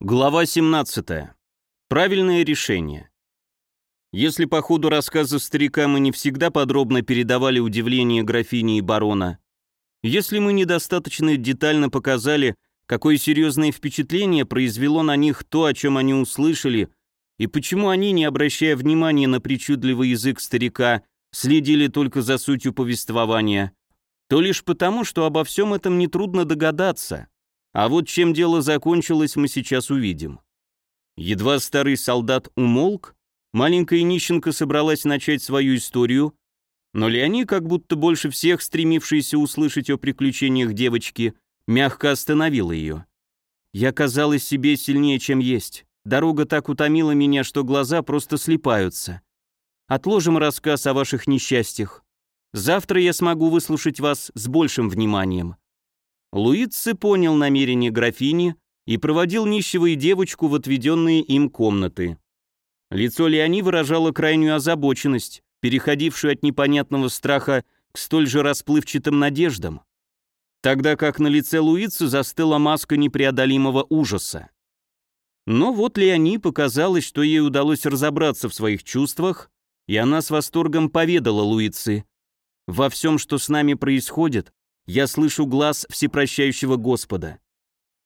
Глава 17. Правильное решение. Если по ходу рассказа старика мы не всегда подробно передавали удивление графини и барона, если мы недостаточно детально показали, какое серьезное впечатление произвело на них то, о чем они услышали, и почему они, не обращая внимания на причудливый язык старика, следили только за сутью повествования, то лишь потому, что обо всем этом нетрудно догадаться – а вот чем дело закончилось, мы сейчас увидим. Едва старый солдат умолк, маленькая нищенка собралась начать свою историю, но Леони, как будто больше всех стремившийся услышать о приключениях девочки, мягко остановила ее. Я казалась себе сильнее, чем есть. Дорога так утомила меня, что глаза просто слипаются. Отложим рассказ о ваших несчастьях. Завтра я смогу выслушать вас с большим вниманием. Луици понял намерение графини и проводил нищего и девочку в отведенные им комнаты. Лицо Леони выражало крайнюю озабоченность, переходившую от непонятного страха к столь же расплывчатым надеждам, тогда как на лице Луицы застыла маска непреодолимого ужаса. Но вот Леони показалось, что ей удалось разобраться в своих чувствах, и она с восторгом поведала Луицы. «Во всем, что с нами происходит, я слышу глаз всепрощающего Господа.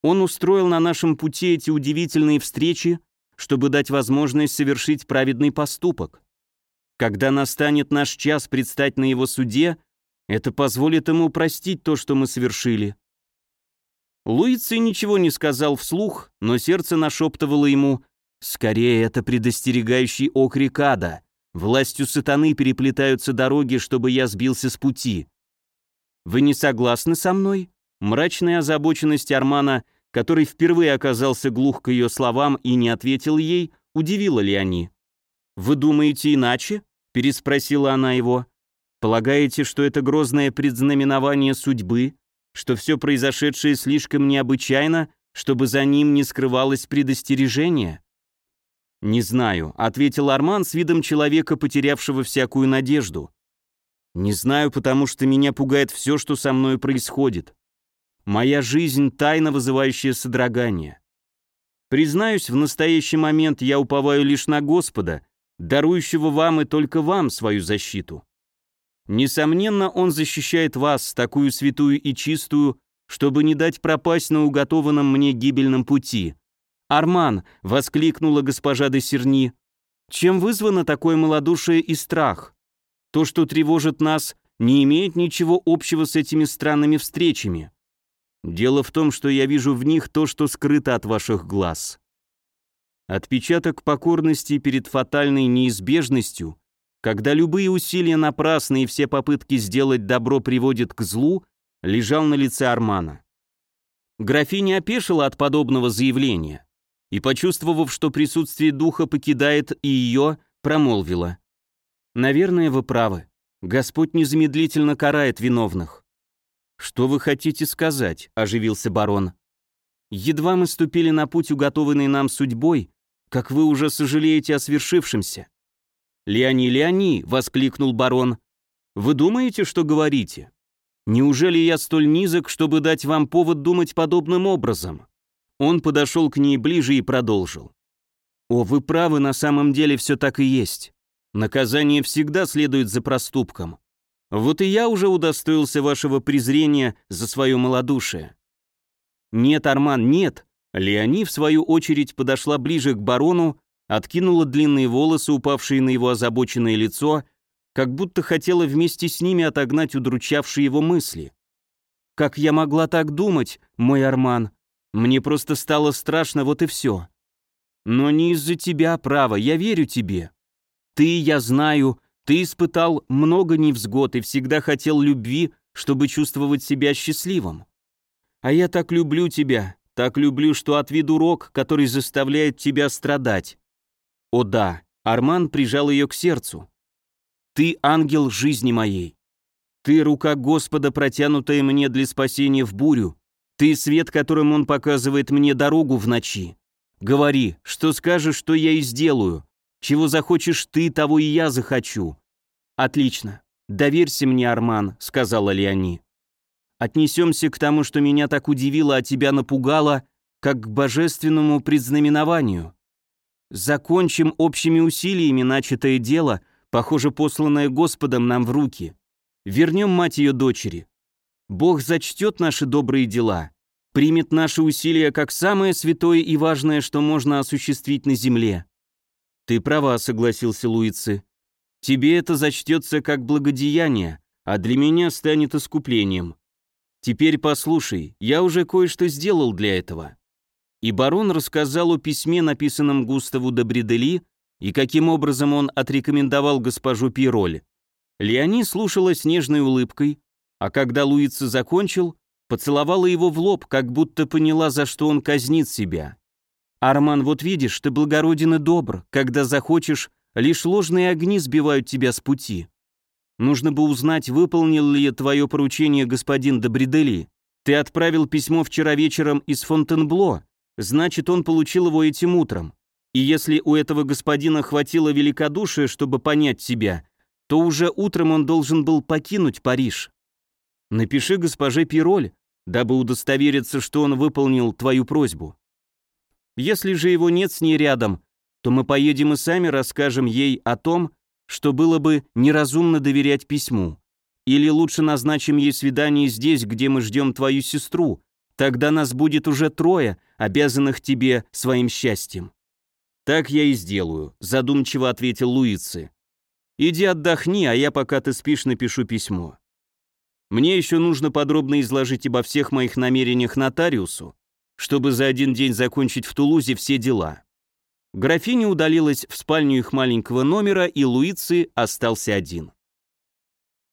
Он устроил на нашем пути эти удивительные встречи, чтобы дать возможность совершить праведный поступок. Когда настанет наш час предстать на его суде, это позволит ему простить то, что мы совершили. Луиций ничего не сказал вслух, но сердце нашептывало ему «Скорее, это предостерегающий окрик ада. Властью сатаны переплетаются дороги, чтобы я сбился с пути. Вы не согласны со мной? Мрачная озабоченность Армана, который впервые оказался глух к ее словам и не ответил ей, удивила ли они? «Вы думаете иначе?» – переспросила она его. «Полагаете, что это грозное предзнаменование судьбы, что все произошедшее слишком необычайно, чтобы за ним не скрывалось предостережение?» «Не знаю», — ответил Арман с видом человека, потерявшего всякую надежду. Не знаю, потому что меня пугает все, что со мной происходит. Моя жизнь — тайна, вызывающая содрогание. Признаюсь, в настоящий момент я уповаю лишь на Господа, дарующего вам и только вам свою защиту. Несомненно, Он защищает вас, такую святую и чистую, чтобы не дать пропасть на уготованном мне гибельном пути. «Арман!» — воскликнула госпожа де Серни. «Чем вызвано такое малодушие и страх?» То, что тревожит нас, не имеет ничего общего с этими странными встречами. Дело в том, что я вижу в них то, что скрыто от ваших глаз. Отпечаток покорности перед фатальной неизбежностью, когда любые усилия напрасны и все попытки сделать добро приводят к злу, лежал на лице Армана. Графиня опешила от подобного заявления и, почувствовав, что присутствие духа покидает и ее, промолвила. Наверное, вы правы. Господь незамедлительно карает виновных. Что вы хотите сказать? оживился барон. Едва мы ступили на путь, уготованный нам судьбой, как вы уже сожалеете о свершившемся. Леони, Леони, воскликнул барон. Вы думаете, что говорите? Неужели я столь низок, чтобы дать вам повод думать подобным образом? Он подошел к ней ближе и продолжил. О, вы правы, на самом деле все так и есть. Наказание всегда следует за проступком. Вот и я уже удостоился вашего презрения за свое малодушие. Нет, Арман, нет. Леони, в свою очередь, подошла ближе к барону, откинула длинные волосы, упавшие на его озабоченное лицо, как будто хотела вместе с ними отогнать удручавшие его мысли. «Как я могла так думать, мой Арман? Мне просто стало страшно, вот и все. Но не из-за тебя, право, я верю тебе. Ты, я знаю, ты испытал много невзгод и всегда хотел любви, чтобы чувствовать себя счастливым. А я так люблю тебя, так люблю, что отведу рок, который заставляет тебя страдать. О да, Арман прижал ее к сердцу. Ты ангел жизни моей. Ты рука Господа, протянутая мне для спасения в бурю. Ты свет, которым Он показывает мне дорогу в ночи. Говори, что скажешь, что я и сделаю. Чего захочешь ты, того и я захочу». «Отлично. Доверься мне, Арман», — сказала Леони. «Отнесемся к тому, что меня так удивило, а тебя напугало, как к божественному предзнаменованию. Закончим общими усилиями начатое дело, похоже, посланное Господом нам в руки. Вернем мать ее дочери. Бог зачтет наши добрые дела, примет наши усилия как самое святое и важное, что можно осуществить на земле. Ты права, согласился Луицы. Тебе это зачтется как благодеяние, а для меня станет искуплением. Теперь послушай, я уже кое-что сделал для этого. И барон рассказал о письме, написанном Густаву де Бредели, и каким образом он отрекомендовал госпожу Пироль. Леони слушала с нежной улыбкой, а когда Луица закончил, поцеловала его в лоб, как будто поняла, за что он казнит себя. «Арман, вот видишь, ты благороден и добр, когда захочешь, лишь ложные огни сбивают тебя с пути. Нужно бы узнать, выполнил ли твое поручение господин Добридели. Ты отправил письмо вчера вечером из Фонтенбло, Значит, он получил его этим утром. И если у этого господина хватило великодушия, чтобы понять себя, то уже утром он должен был покинуть Париж. Напиши госпоже Пироль, дабы удостовериться, что он выполнил твою просьбу. Если же его нет с ней рядом, то мы поедем и сами расскажем ей о том, что было бы неразумно доверять письму. Или лучше назначим ей свидание здесь, где мы ждем твою сестру, Тогда нас будет уже трое, обязанных тебе своим счастьем». «Так я и сделаю», — задумчиво ответил Луицы. «Иди отдохни, а я, пока ты спишь, напишу письмо. Мне еще нужно подробно изложить обо всех моих намерениях нотариусу, чтобы за один день закончить в Тулузе все дела». Графиня удалилась в спальню их маленького номера, и Луицы остался один.